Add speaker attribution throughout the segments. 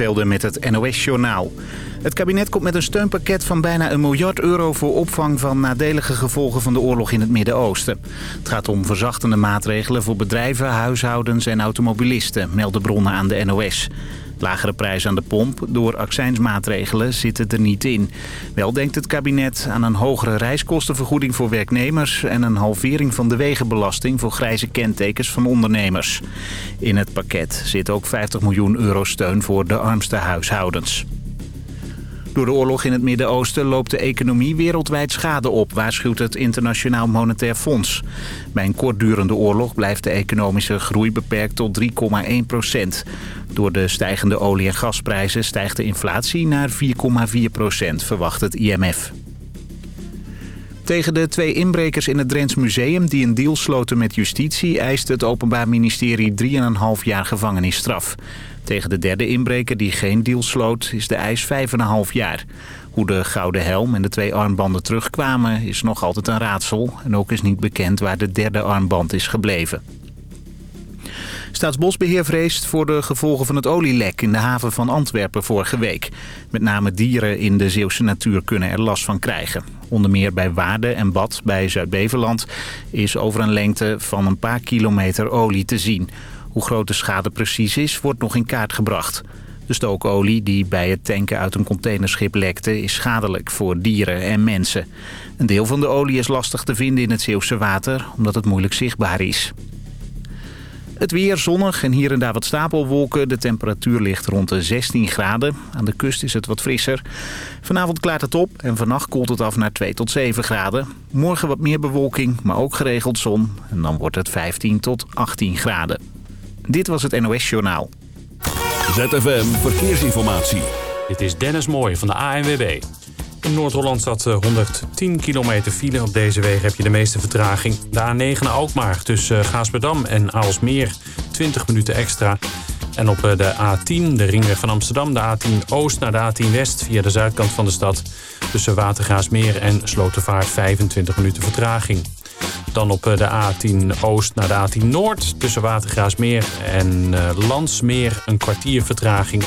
Speaker 1: Velden met het NOS-journaal. Het kabinet komt met een steunpakket van bijna een miljard euro... voor opvang van nadelige gevolgen van de oorlog in het Midden-Oosten. Het gaat om verzachtende maatregelen voor bedrijven, huishoudens en automobilisten... melden bronnen aan de NOS. Lagere prijs aan de pomp door accijnsmaatregelen zitten er niet in. Wel denkt het kabinet aan een hogere reiskostenvergoeding voor werknemers... en een halvering van de wegenbelasting voor grijze kentekens van ondernemers. In het pakket zit ook 50 miljoen euro steun voor de armste huishoudens. Door de oorlog in het Midden-Oosten loopt de economie wereldwijd schade op, waarschuwt het Internationaal Monetair Fonds. Bij een kortdurende oorlog blijft de economische groei beperkt tot 3,1 procent. Door de stijgende olie- en gasprijzen stijgt de inflatie naar 4,4 procent, verwacht het IMF. Tegen de twee inbrekers in het Drents Museum die een deal sloten met justitie... eist het Openbaar Ministerie 3,5 jaar gevangenisstraf. Tegen de derde inbreker die geen deal sloot is de eis 5,5 jaar. Hoe de gouden helm en de twee armbanden terugkwamen is nog altijd een raadsel. En ook is niet bekend waar de derde armband is gebleven. Staatsbosbeheer vreest voor de gevolgen van het olielek in de haven van Antwerpen vorige week. Met name dieren in de Zeeuwse natuur kunnen er last van krijgen. Onder meer bij Waarden en Bad bij Zuid-Beveland is over een lengte van een paar kilometer olie te zien. Hoe groot de schade precies is, wordt nog in kaart gebracht. De stookolie die bij het tanken uit een containerschip lekte is schadelijk voor dieren en mensen. Een deel van de olie is lastig te vinden in het Zeeuwse water omdat het moeilijk zichtbaar is. Het weer zonnig en hier en daar wat stapelwolken. De temperatuur ligt rond de 16 graden. Aan de kust is het wat frisser. Vanavond klaart het op en vannacht koelt het af naar 2 tot 7 graden. Morgen wat meer bewolking, maar ook geregeld zon. En dan wordt het 15 tot 18 graden. Dit was het NOS Journaal.
Speaker 2: ZFM Verkeersinformatie.
Speaker 3: Dit is Dennis Mooij van de ANWB. In Noord-Holland staat 110 kilometer file. Op deze wegen heb je de meeste vertraging. De A9 naar Alkmaar tussen Gaasperdam en Aalsmeer 20 minuten extra. En op de A10, de ringweg van Amsterdam, de A10 Oost naar de A10 West... via de zuidkant van de stad tussen Watergaasmeer en Slotervaart 25 minuten vertraging. Dan op de A10 Oost naar de A10 Noord tussen Watergraasmeer en Landsmeer een kwartier vertraging.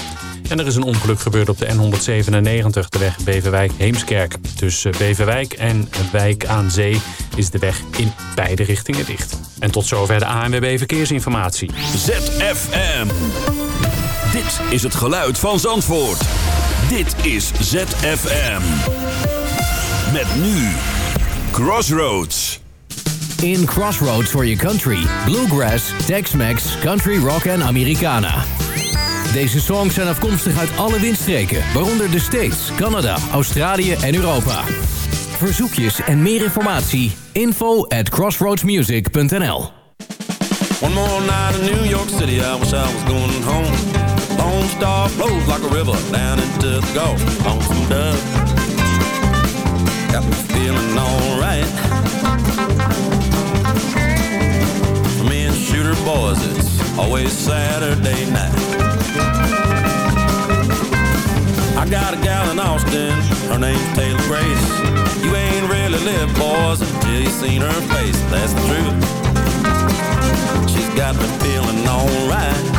Speaker 3: En er is een ongeluk gebeurd op de N197, de weg Beverwijk-Heemskerk. Tussen Beverwijk en Wijk aan Zee is de weg in beide richtingen dicht. En tot zover de ANWB Verkeersinformatie.
Speaker 2: ZFM. Dit is het geluid van Zandvoort. Dit is ZFM. Met nu Crossroads.
Speaker 4: In Crossroads for your country. Bluegrass, Tex-Mex, Country Rock en Americana. Deze songs zijn afkomstig uit alle windstreken, waaronder de States, Canada, Australië en Europa. Verzoekjes en meer informatie, info at crossroadsmusic.nl
Speaker 5: One more night in New York City, I wish I was going home. Lone Star flows like a river down into the Gulf. Lonesome dove, got me feeling alright. Me boys, it's always Saturday night. I got a gal in Austin, her name's Taylor Grace. You ain't really lived, boys, until you seen her face. That's the truth. She's got me feeling alright.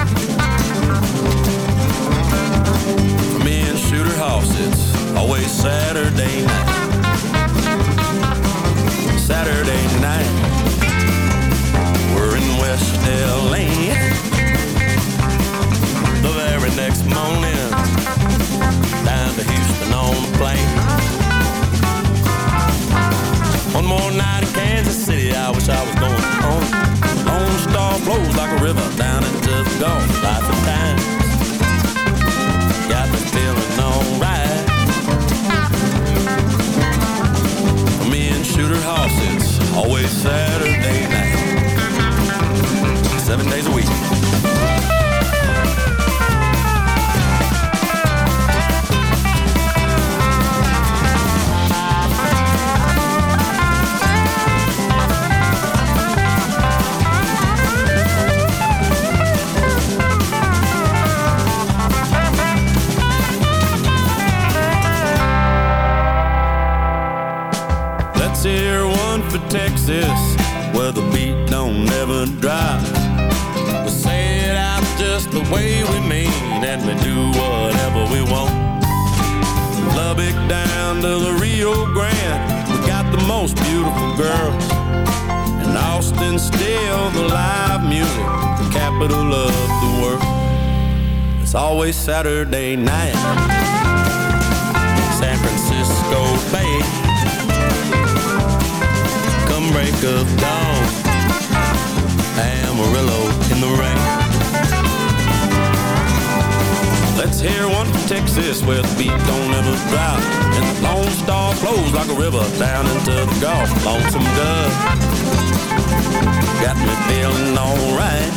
Speaker 5: Feeling alright.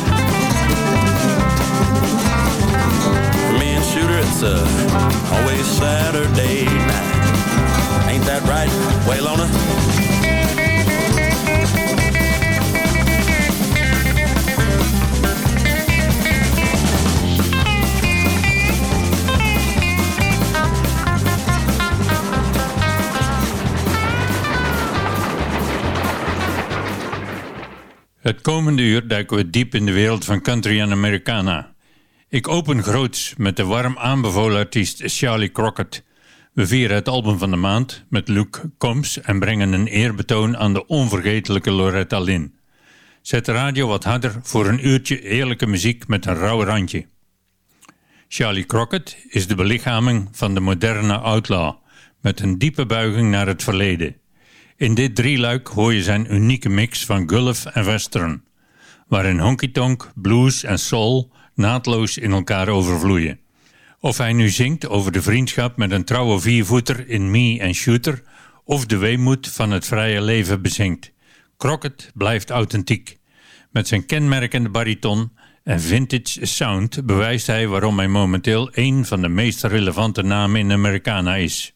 Speaker 5: Me and Shooter, it's
Speaker 6: uh, always Saturday night. Ain't that right, Waylona?
Speaker 5: Het komende uur duiken we diep in de wereld van country en Americana. Ik open groots met de warm aanbevolen artiest Charlie Crockett. We vieren het album van de maand met Luke Combs en brengen een eerbetoon aan de onvergetelijke Loretta Lynn. Zet de radio wat harder voor een uurtje eerlijke muziek met een rauw randje. Charlie Crockett is de belichaming van de moderne outlaw, met een diepe buiging naar het verleden. In dit drieluik hoor je zijn unieke mix van gulf en western, waarin honky-tonk, blues en soul naadloos in elkaar overvloeien. Of hij nu zingt over de vriendschap met een trouwe viervoeter in Me en Shooter, of de weemoed van het vrije leven bezingt. Crockett blijft authentiek. Met zijn kenmerkende bariton en vintage sound bewijst hij waarom hij momenteel een van de meest relevante namen in Americana is.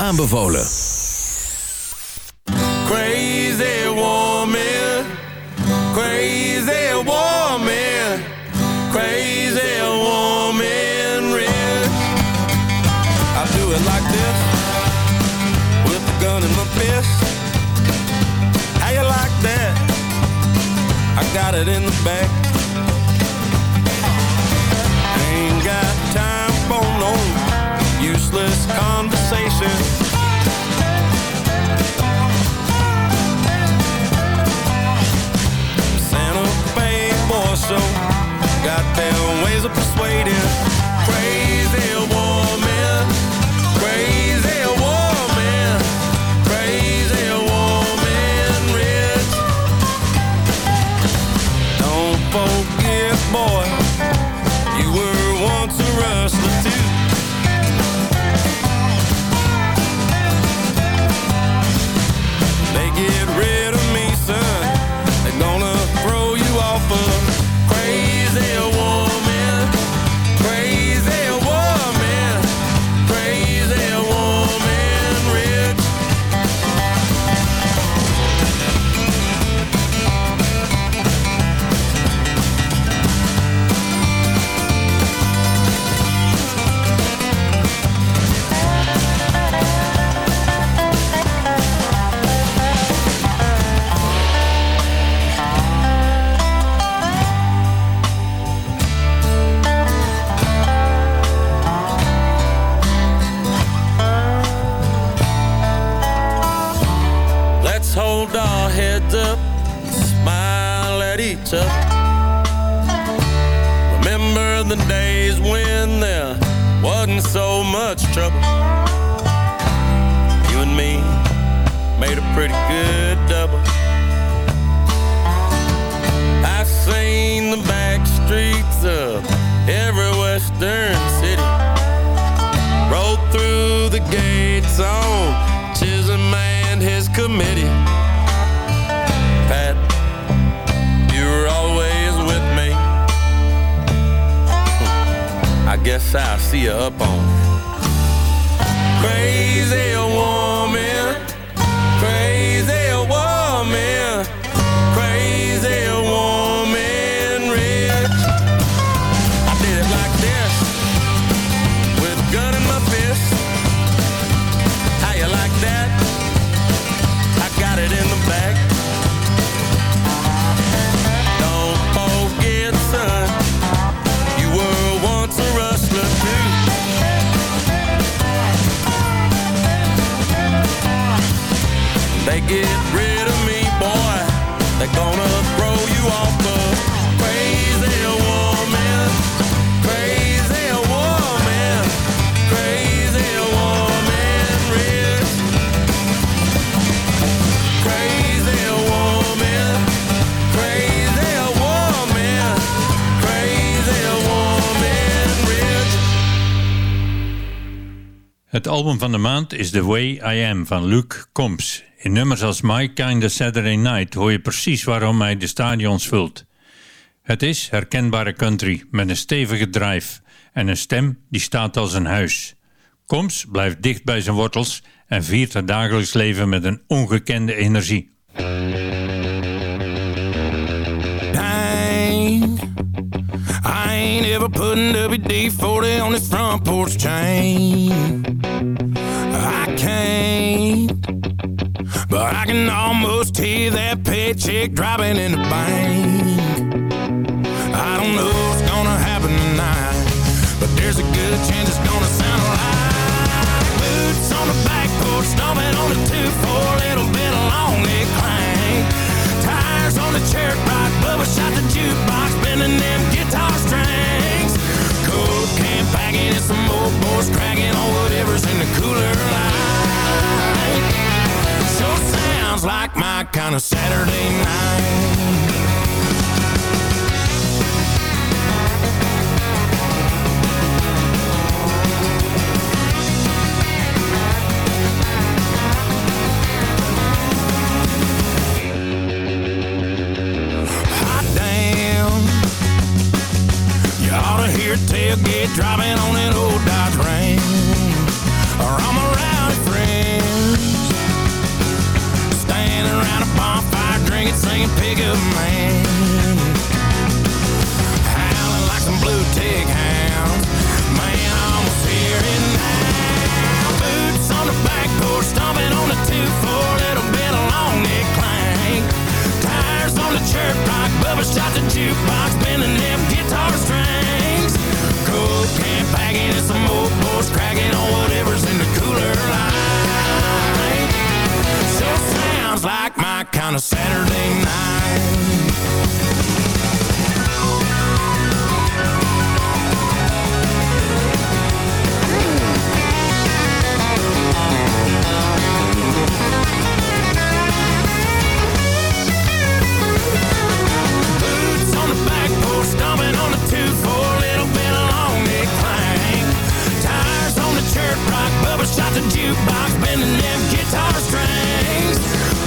Speaker 4: Aanbevolen.
Speaker 6: Crazy woman,
Speaker 5: Crazy woman, crazy woman, rich. I do it like this, with the gun in my fist. How you like that? I got it in the back. Conversation. Santa Fe boy, so goddamn ways of persuading.
Speaker 6: Het album van de maand is The Way I Am van Luke Combs. In nummers als My Kinda Saturday Night hoor je precies waarom hij de stadions vult. Het is herkenbare country met een stevige drive en een stem die staat als een huis. Combs blijft dicht bij zijn wortels en viert het dagelijks leven met een ongekende energie.
Speaker 5: I ain't ever putting WD-40 on this front porch chain. I can't, but I can almost hear that paycheck dropping in the bank. I don't know what's gonna happen tonight, but there's a good chance it's gonna sound like boots on the back porch, stomping on the two-four, little bit long neck the cherry rock, Bubba shot the jukebox, bending them guitar strings. Cold can packing and some old boys cracking on whatever's in the cooler line. Sure sounds like my kind of Saturday night. down. You ought to hear tailgate driving on an old Dodge Ram. Or I'm around friends. Standing around a bonfire drinking,
Speaker 7: singing pickup man. Howling like some blue tick hounds. Man, I almost hear it now. Boots on the back porch, stomping on the 2-4. Rock, Bubba shot the jukebox, bending them guitar strings. Coke can packing and some old boys cracking on whatever's in the cooler light. Sure sounds like my kind of Saturday night. Bubba the jukebox, bending them guitar strings.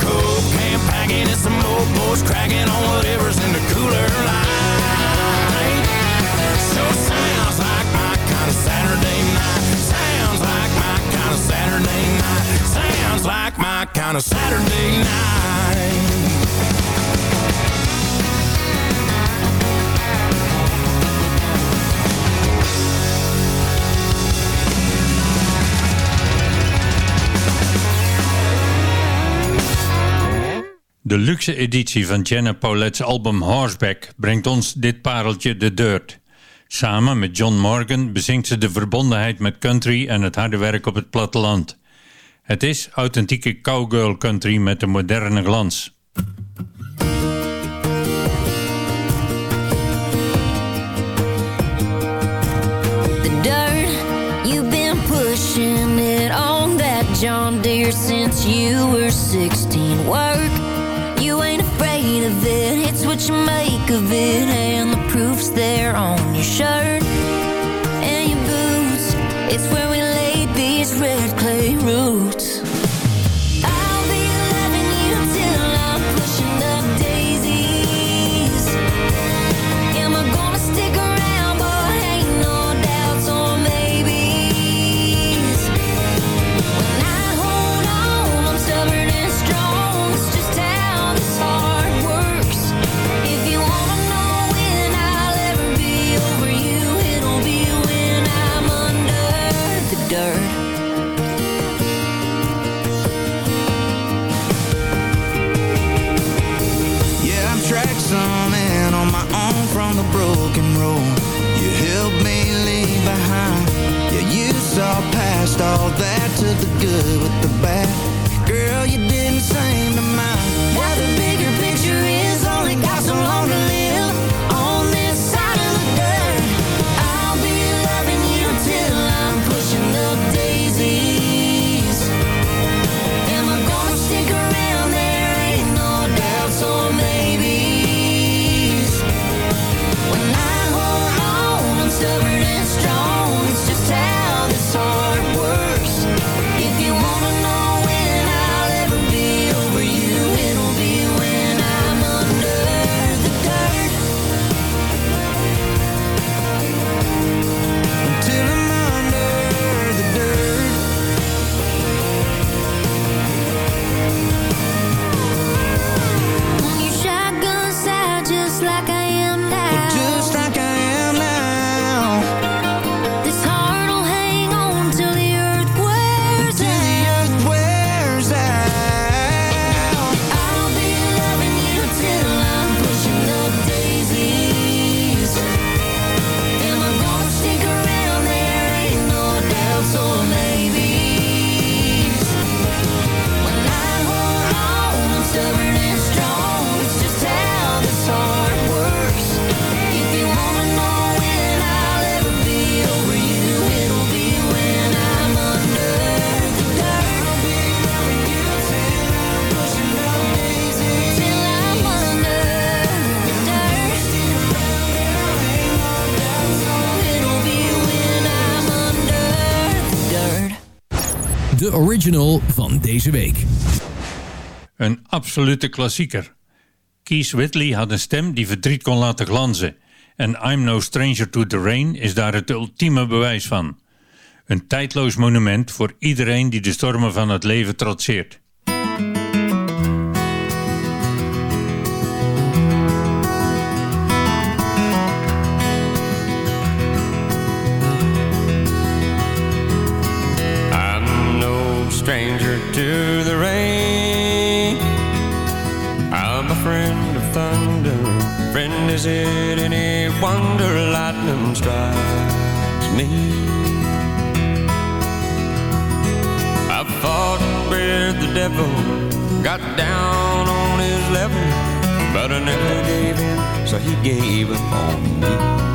Speaker 7: Coke packing and some old boys cracking on whatever's in the cooler light. Sure sounds like my kind of Saturday night. Sounds like my kind of Saturday night. Sounds like my kind of Saturday night.
Speaker 6: De luxe editie van Jenna Paulette's album Horseback brengt ons dit pareltje de Dirt. Samen met John Morgan bezingt ze de verbondenheid met country en het harde werk op het platteland. Het is authentieke cowgirl country met een moderne glans.
Speaker 8: dirt. You've been pushing it that John Deere since you were 16. Work, you make of it, and the proof's there on your shirt
Speaker 7: past all that to the good with the bad.
Speaker 4: Original van deze week.
Speaker 6: Een absolute klassieker. Kees Whitley had een stem die verdriet kon laten glanzen. En I'm No Stranger to the Rain is daar het ultieme bewijs van. Een tijdloos monument voor iedereen die de stormen van het leven trotseert.
Speaker 5: devil got down on his level, but I never gave in, so he gave up on me.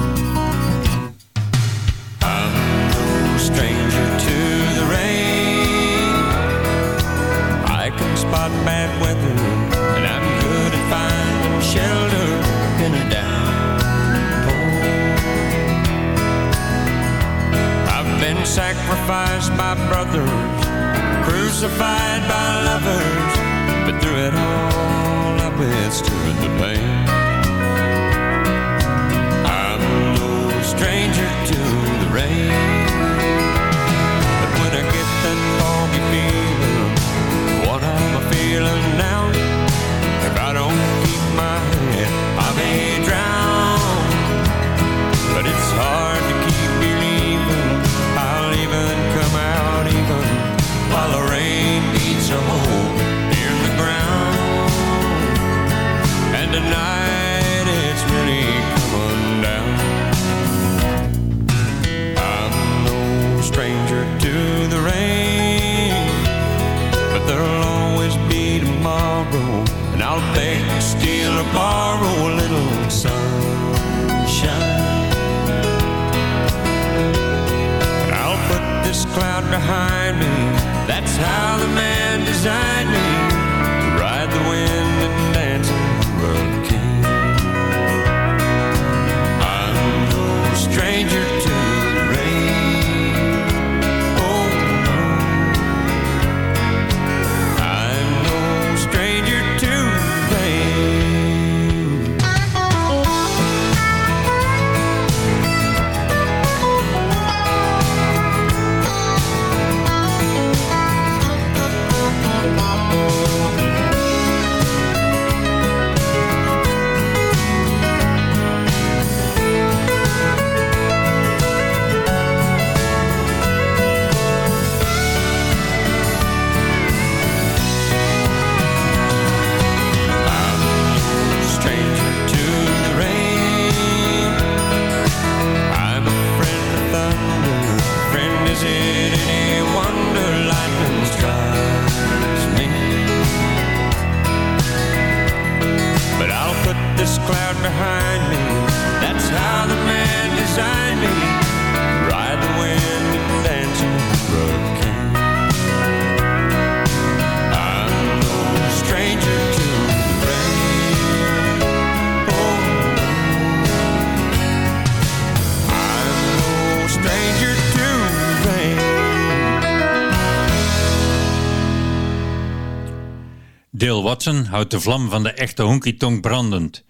Speaker 6: Watson houdt de vlam van de echte honky-tonk brandend.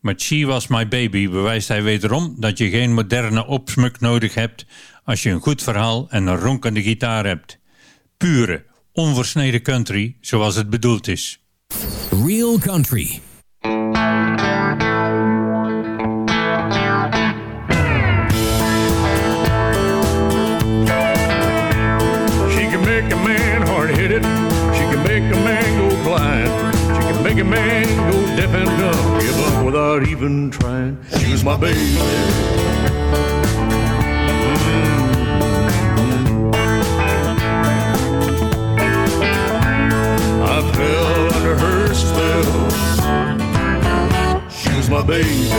Speaker 6: Met She Was My Baby bewijst hij wederom dat je geen moderne opsmuk nodig hebt als je een goed verhaal en een ronkende gitaar hebt. Pure, onversneden country zoals het bedoeld is.
Speaker 4: Real Country
Speaker 9: make a man go deaf and dumb, give up without even trying. She's my baby. Mm-hmm. I fell under her spell. She was my baby.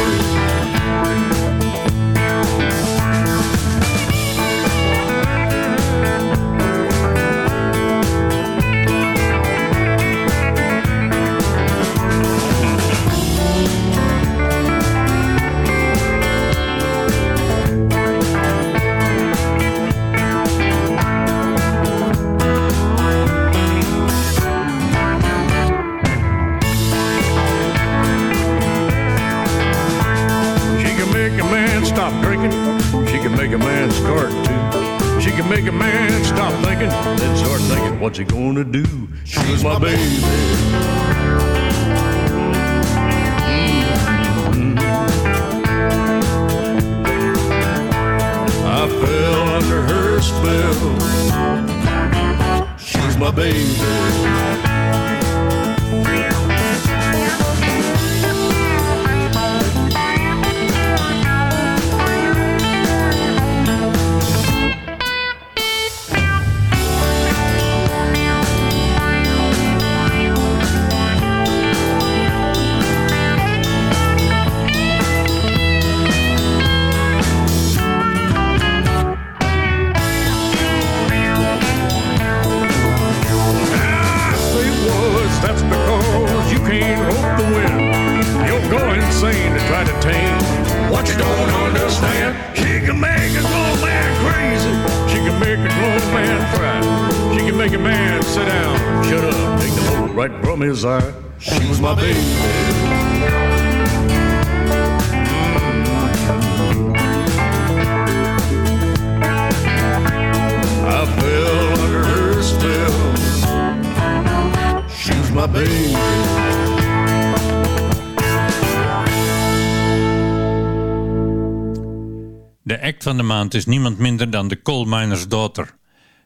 Speaker 10: De act van de maand is niemand minder dan de Coal Miner's Daughter.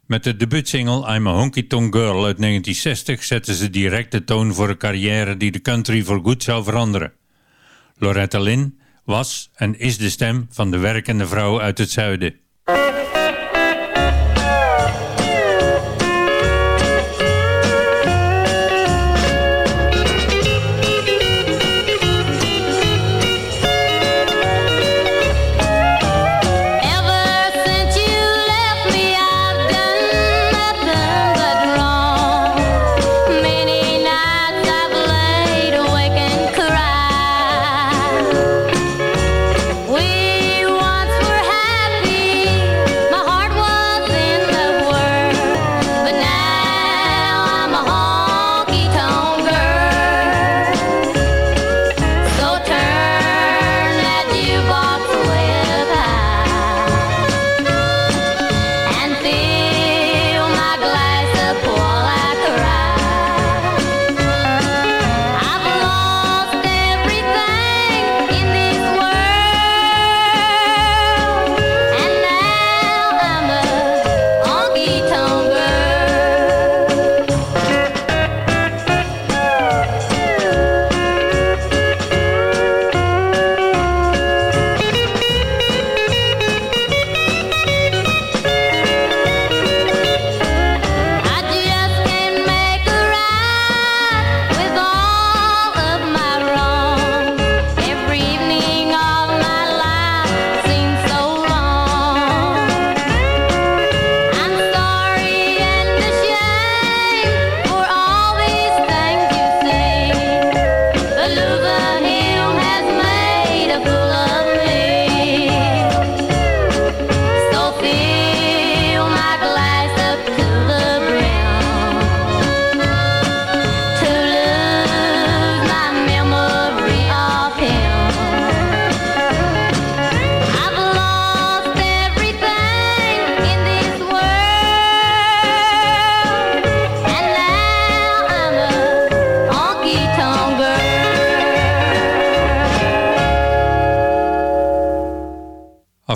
Speaker 10: Met de debuutsingle I'm a Honky Tonk Girl uit 1960 zetten ze direct de toon voor een carrière die de country voorgoed zou veranderen. Loretta Lynn was en is de stem van de werkende vrouw uit het zuiden.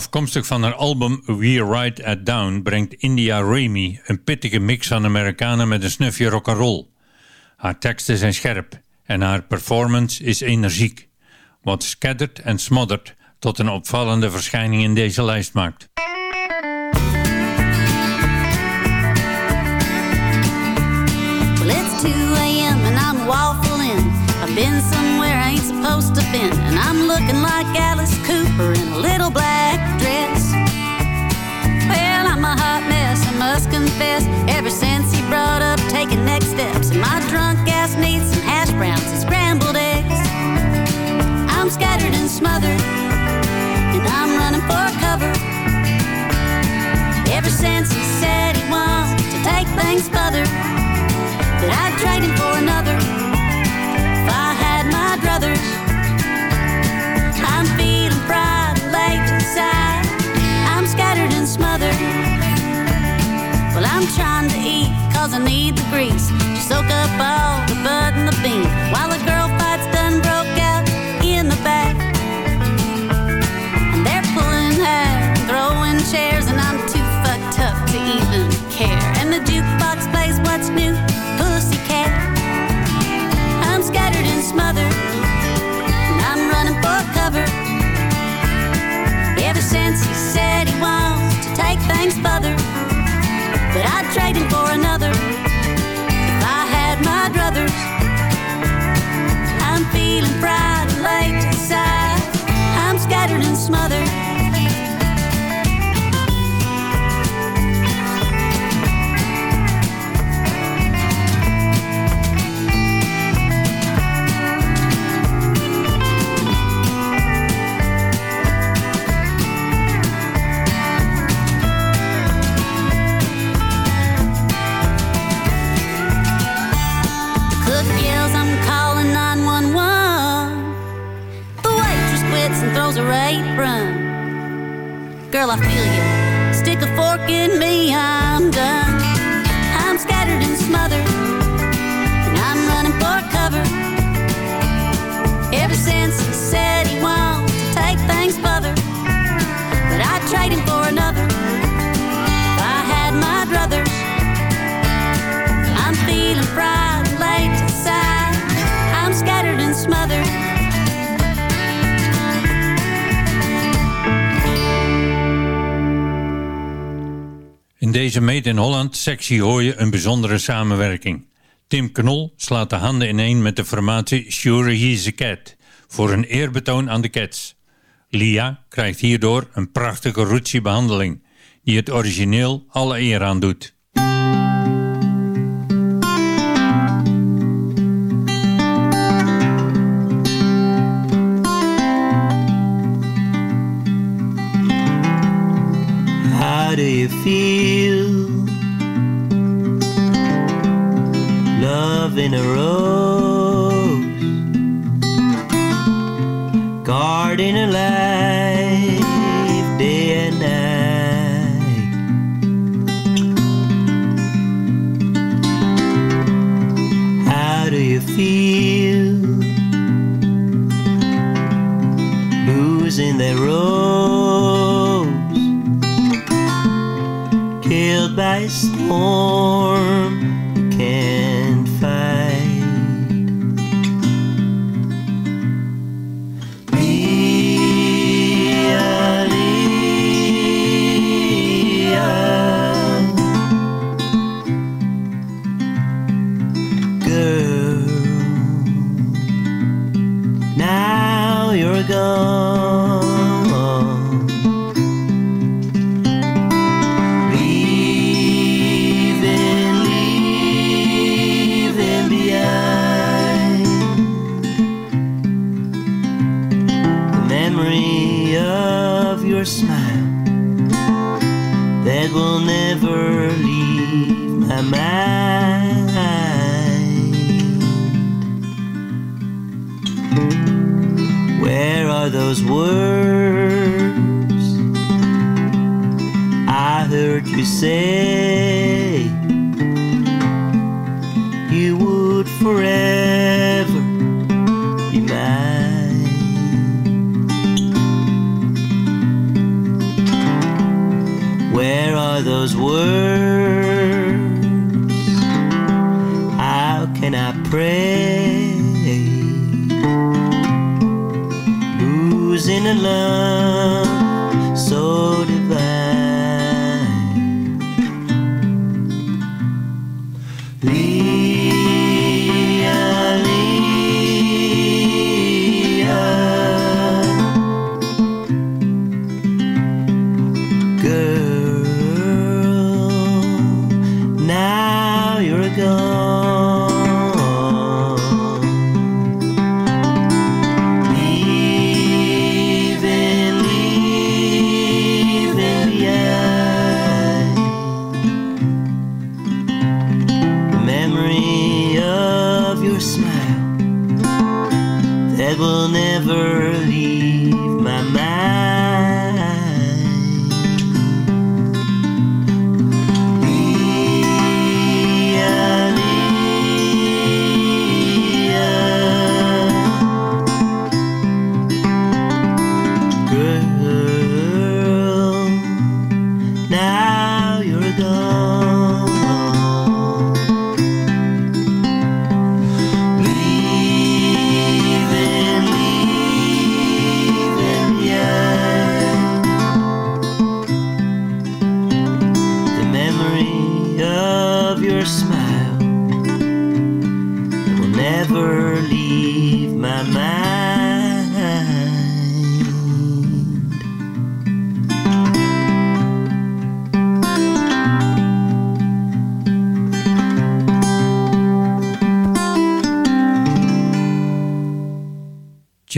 Speaker 10: Afkomstig van haar album We Ride At Down brengt India Ramey een pittige mix van Amerikanen met een snufje rock'n'roll. Haar teksten zijn scherp en haar performance is energiek, wat Scattered en Smothered tot een opvallende verschijning in deze lijst maakt.
Speaker 11: Well, it's 2 a.m. and I'm waffling. I've been somewhere I ain't supposed to been, and I'm looking like Alice Cooper in a little black must confess. Ever since he brought up taking next steps, my drunk ass needs some hash browns and scrambled eggs. I'm scattered and smothered, and I'm running for cover. Ever since he said he wants to take things further I'd trade him for another trying to eat cause I need the grease to soak up all the bud and the bean while the girl fight's done broke out in the back. And they're pulling hair and throwing chairs, and I'm too fucked up to even care. And the jukebox plays what's new, Pussycat. I'm scattered and smothered, and I'm running for cover. Ever since he said he wants to take things further, I'd trade him for another if I had my druthers. I'm feeling fried
Speaker 10: Well, I feel you. Stick a fork in me, I'm done.
Speaker 6: In deze Made in Holland sectie hoor je een bijzondere samenwerking. Tim Knol slaat de handen ineen met de formatie Sure He's a Cat voor een eerbetoon aan de Cats. Lia krijgt hierdoor een prachtige rootsy behandeling die het origineel alle eer aan doet.
Speaker 12: Do you feel? Love in a rose, guarding a life day and night. How do you feel? Losing the rose More. Say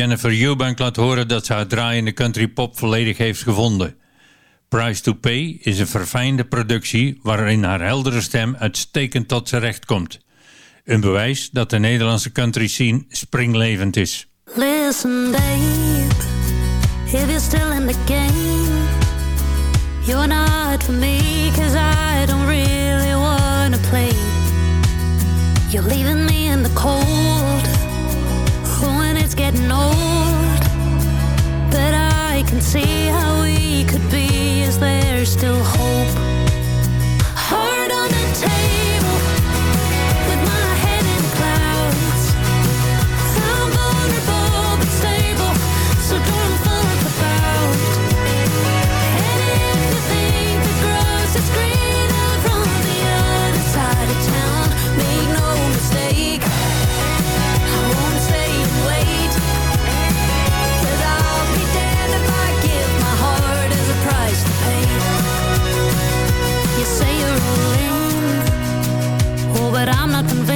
Speaker 6: Jennifer Eubank laat horen dat ze haar draai in de country pop volledig heeft gevonden. Price to Pay is een verfijnde productie waarin haar heldere stem uitstekend tot zijn recht komt. Een bewijs dat de Nederlandse country scene springlevend is.
Speaker 13: Listen babe, if you're still in the game
Speaker 8: You're not for me, cause I don't really wanna play You're leaving me in the cold i can see how we still hope? Heart on the table. but I'm not convinced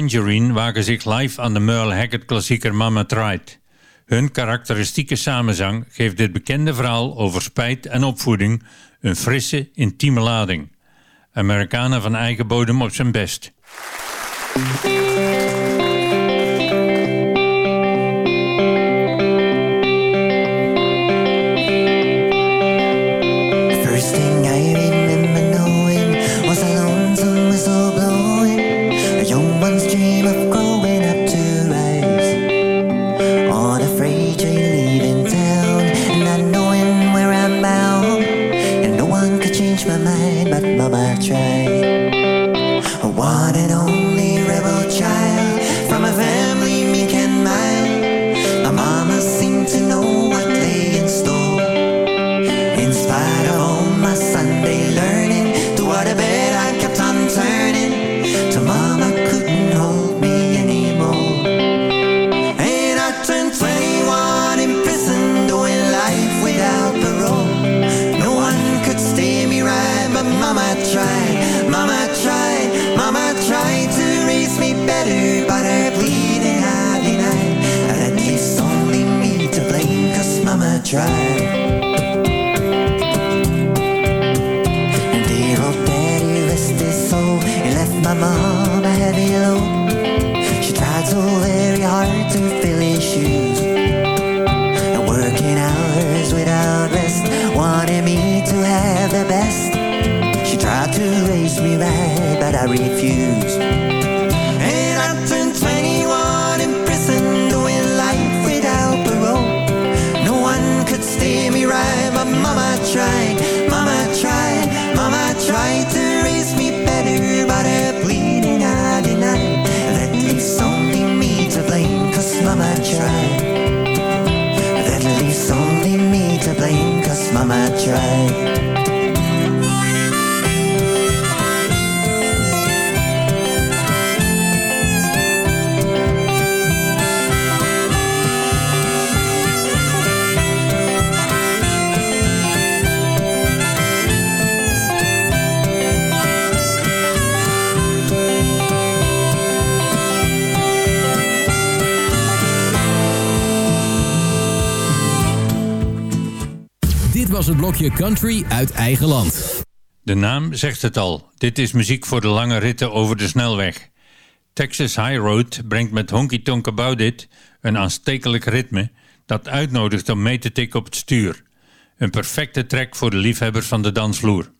Speaker 14: Tangerine wagen zich live aan de Merle Haggard klassieker Mama Tried. Hun karakteristieke samenzang geeft dit bekende verhaal over spijt en opvoeding een frisse, intieme lading. Amerikanen van eigen bodem op zijn best.
Speaker 15: was
Speaker 4: het blokje country uit eigen land.
Speaker 6: De naam zegt het al. Dit is muziek voor de lange ritten over de snelweg. Texas High Road brengt met Honky Tonk About It een aanstekelijk ritme dat uitnodigt om mee te tikken op het stuur. Een perfecte track voor de liefhebbers van de dansvloer.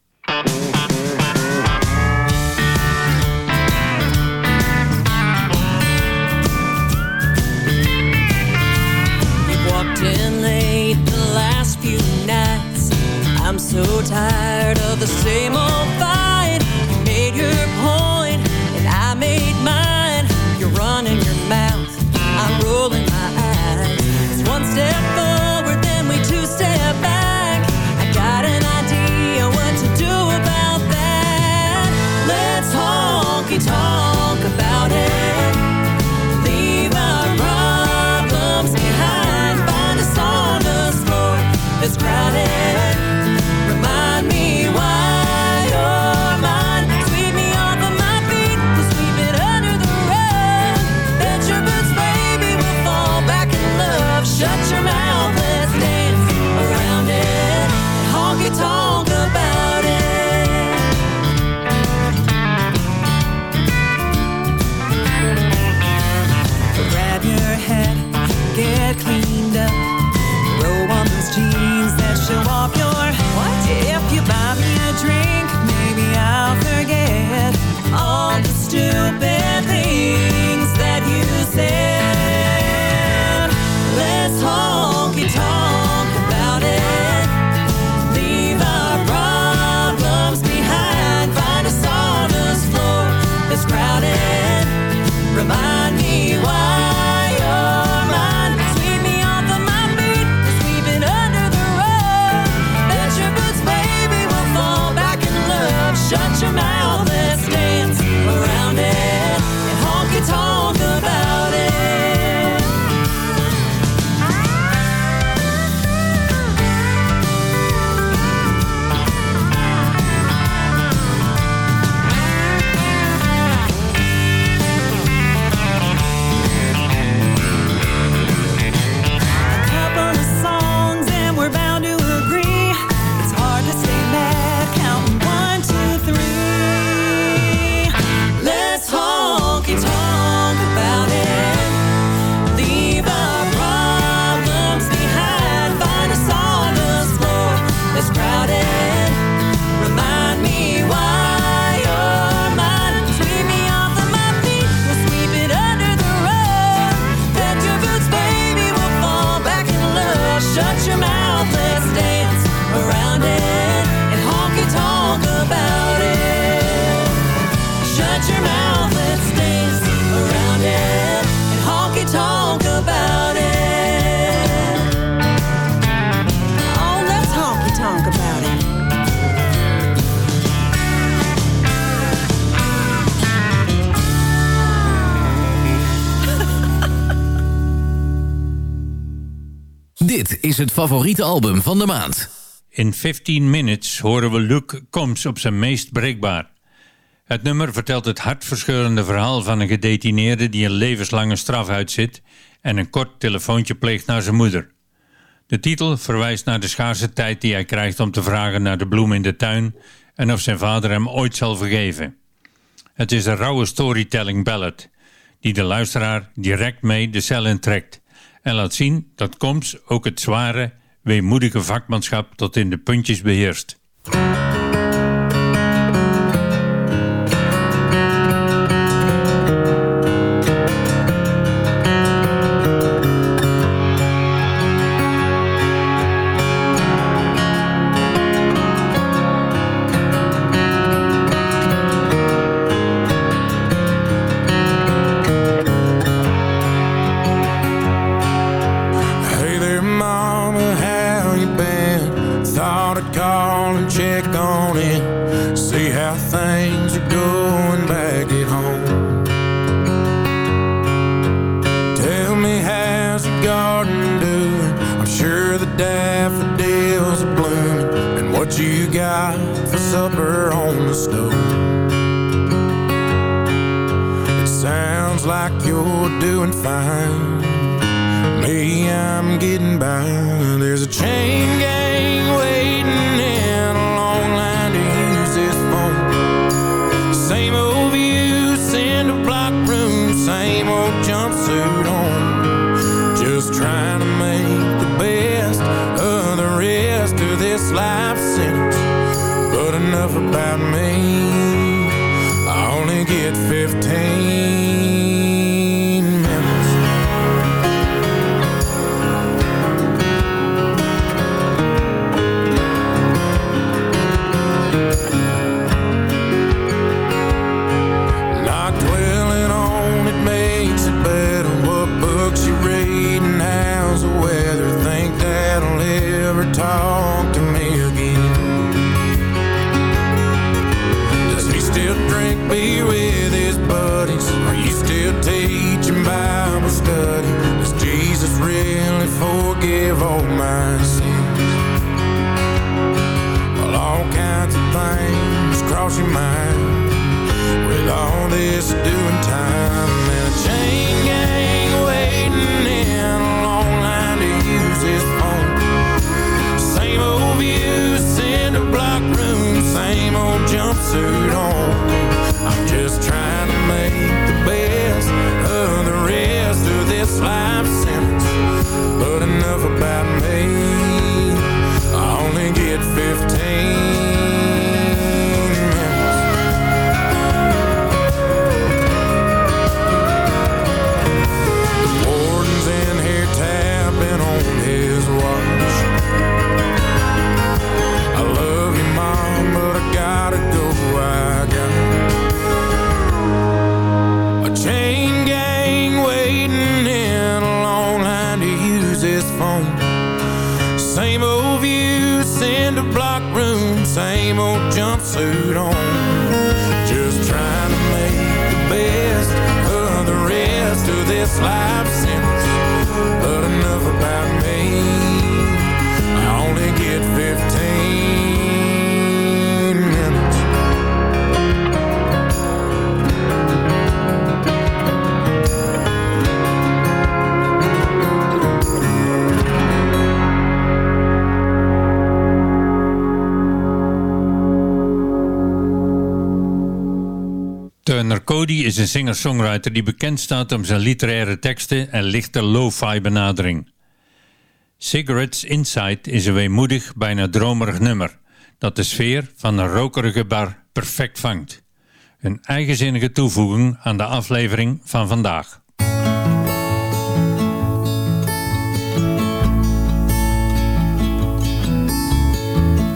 Speaker 4: time. het favoriete album van de maand.
Speaker 6: In 15 Minutes horen we Luke Combs op zijn meest breekbaar. Het nummer vertelt het hartverscheurende verhaal van een gedetineerde die een levenslange straf uitzit en een kort telefoontje pleegt naar zijn moeder. De titel verwijst naar de schaarse tijd die hij krijgt om te vragen naar de bloem in de tuin en of zijn vader hem ooit zal vergeven. Het is een rauwe storytelling ballad die de luisteraar direct mee de cel intrekt en laat zien dat Combs ook het zware, weemoedige vakmanschap tot in de puntjes beheerst. Cody is een singer-songwriter die bekend staat om zijn literaire teksten en lichte lo-fi benadering. Cigarettes Inside is een weemoedig, bijna dromerig nummer dat de sfeer van een rokerige bar perfect vangt. Een eigenzinnige toevoeging aan de aflevering van vandaag.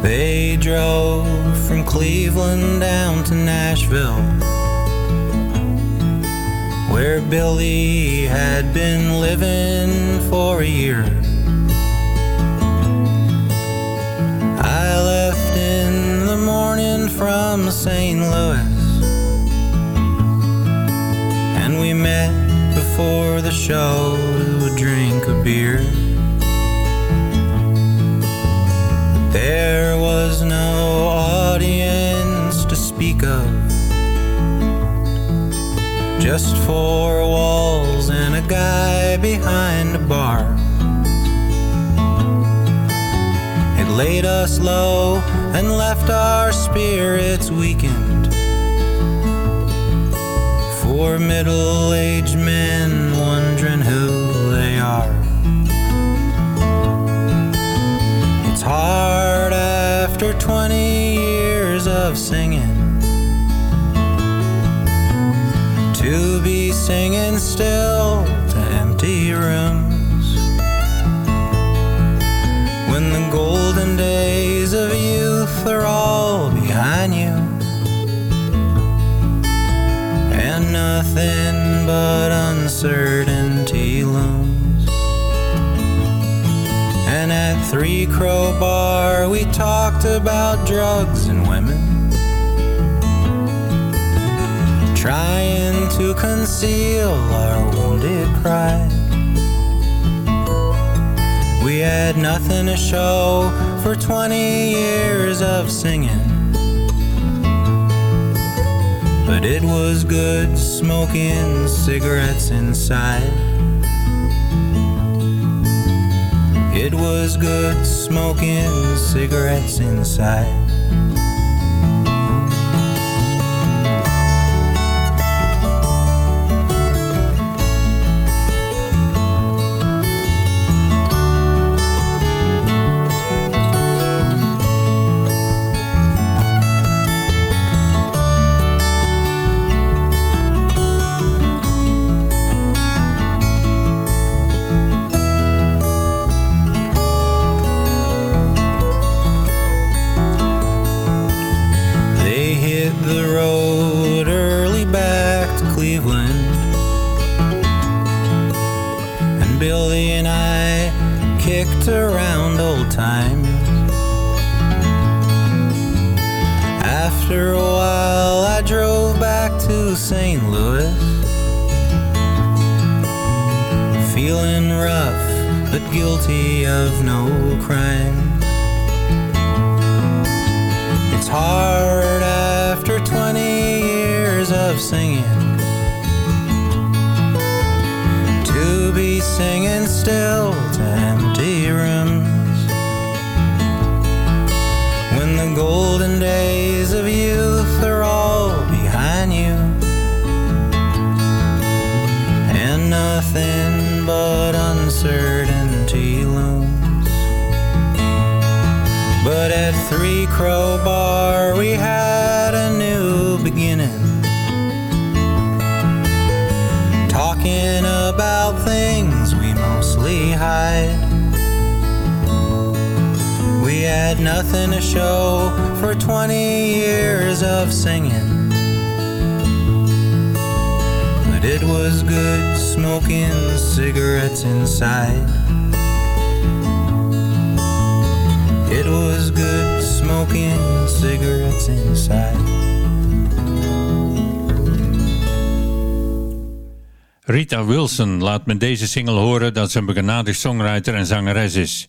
Speaker 16: They drove from Cleveland down to Nashville, where Billy had been living for a year. I left in the morning from St. Louis, and we met before the show to drink a beer. There was no audience to speak of, just four walls and a guy behind a bar. It laid us low and left our spirits weakened. For middle aged men wondering who they are. It's hard after 20 years of singing to be singing still to empty rooms when the golden days of youth are all behind you and nothing but uncertainty looms. And at Three Crow Bar, we talked about drugs to conceal our wounded pride. We had nothing to show for 20 years of singing. But it was good smoking cigarettes inside. It was good smoking cigarettes inside. be singing still to empty rooms. When the golden days of youth are all behind you And nothing but uncertainty looms. But at Three crowbar we have hide. We had nothing to show for 20 years of singing. But it was good smoking cigarettes inside. It was good smoking cigarettes inside.
Speaker 6: Rita Wilson laat met deze single horen dat ze een begenadigd songwriter en zangeres is.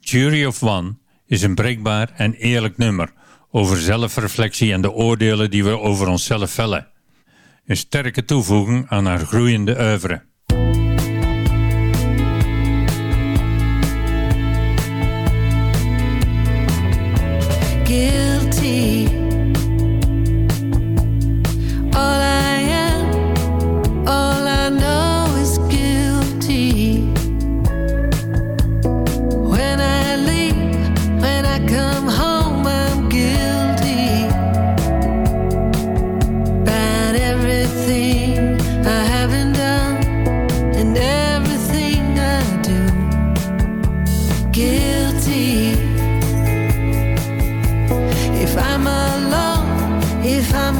Speaker 6: Jury of One is een breekbaar en eerlijk nummer over zelfreflectie en de oordelen die we over onszelf vellen. Een sterke toevoeging aan haar groeiende oeuvre.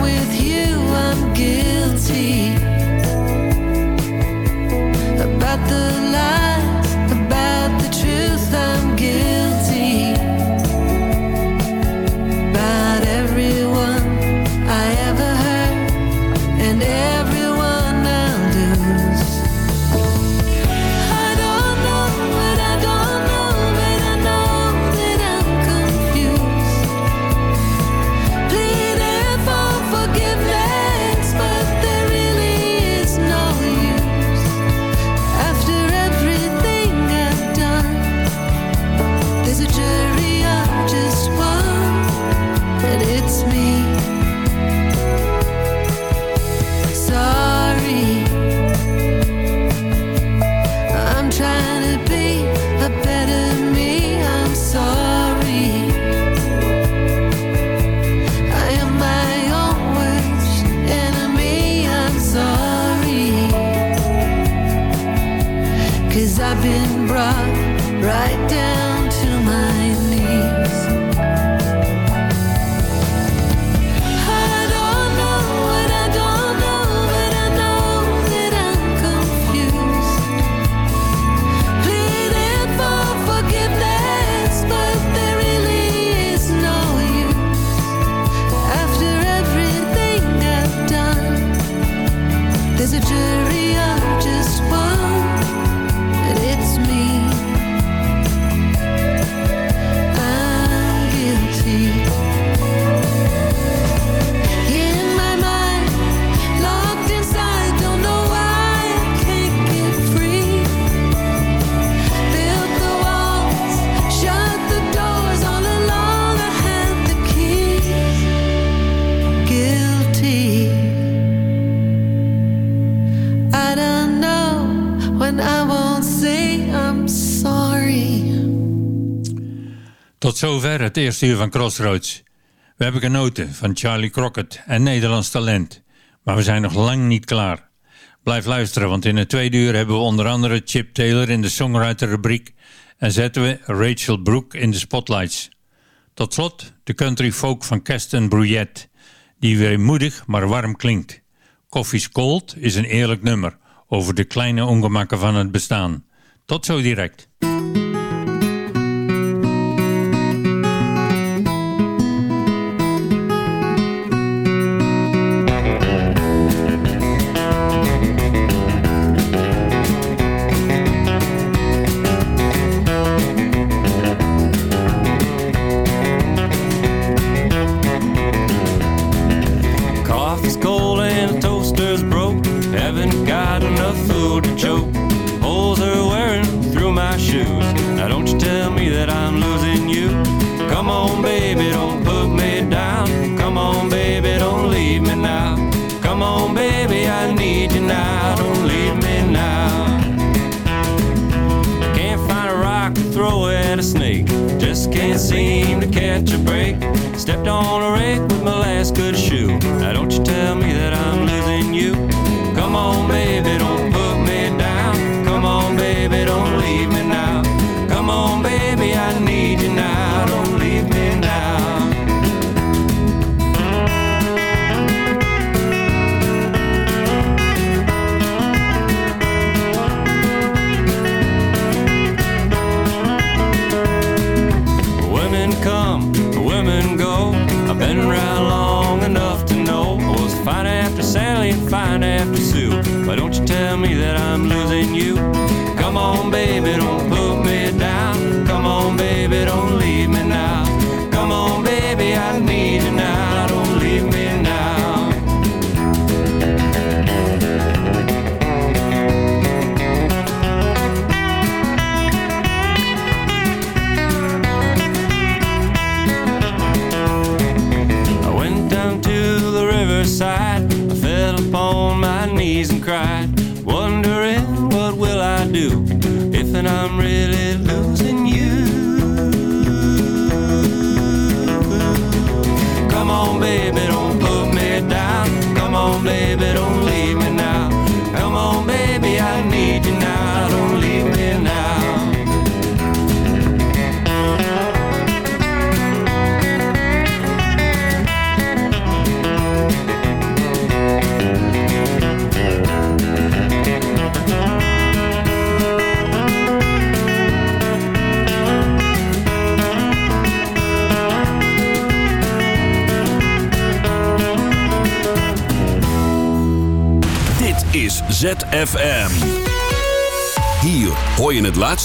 Speaker 17: with
Speaker 6: Tot zover het eerste uur van Crossroads. We hebben genoten van Charlie Crockett en Nederlands talent. Maar we zijn nog lang niet klaar. Blijf luisteren, want in het tweede uur hebben we onder andere Chip Taylor in de songwriter rubriek en zetten we Rachel Brooke in de spotlights. Tot slot de country folk van Keston Brouillet, die weer moedig maar warm klinkt. Coffee's Cold is een eerlijk nummer over de kleine ongemakken van het bestaan. Tot zo direct.
Speaker 5: To catch a break. Stepped on a rake with my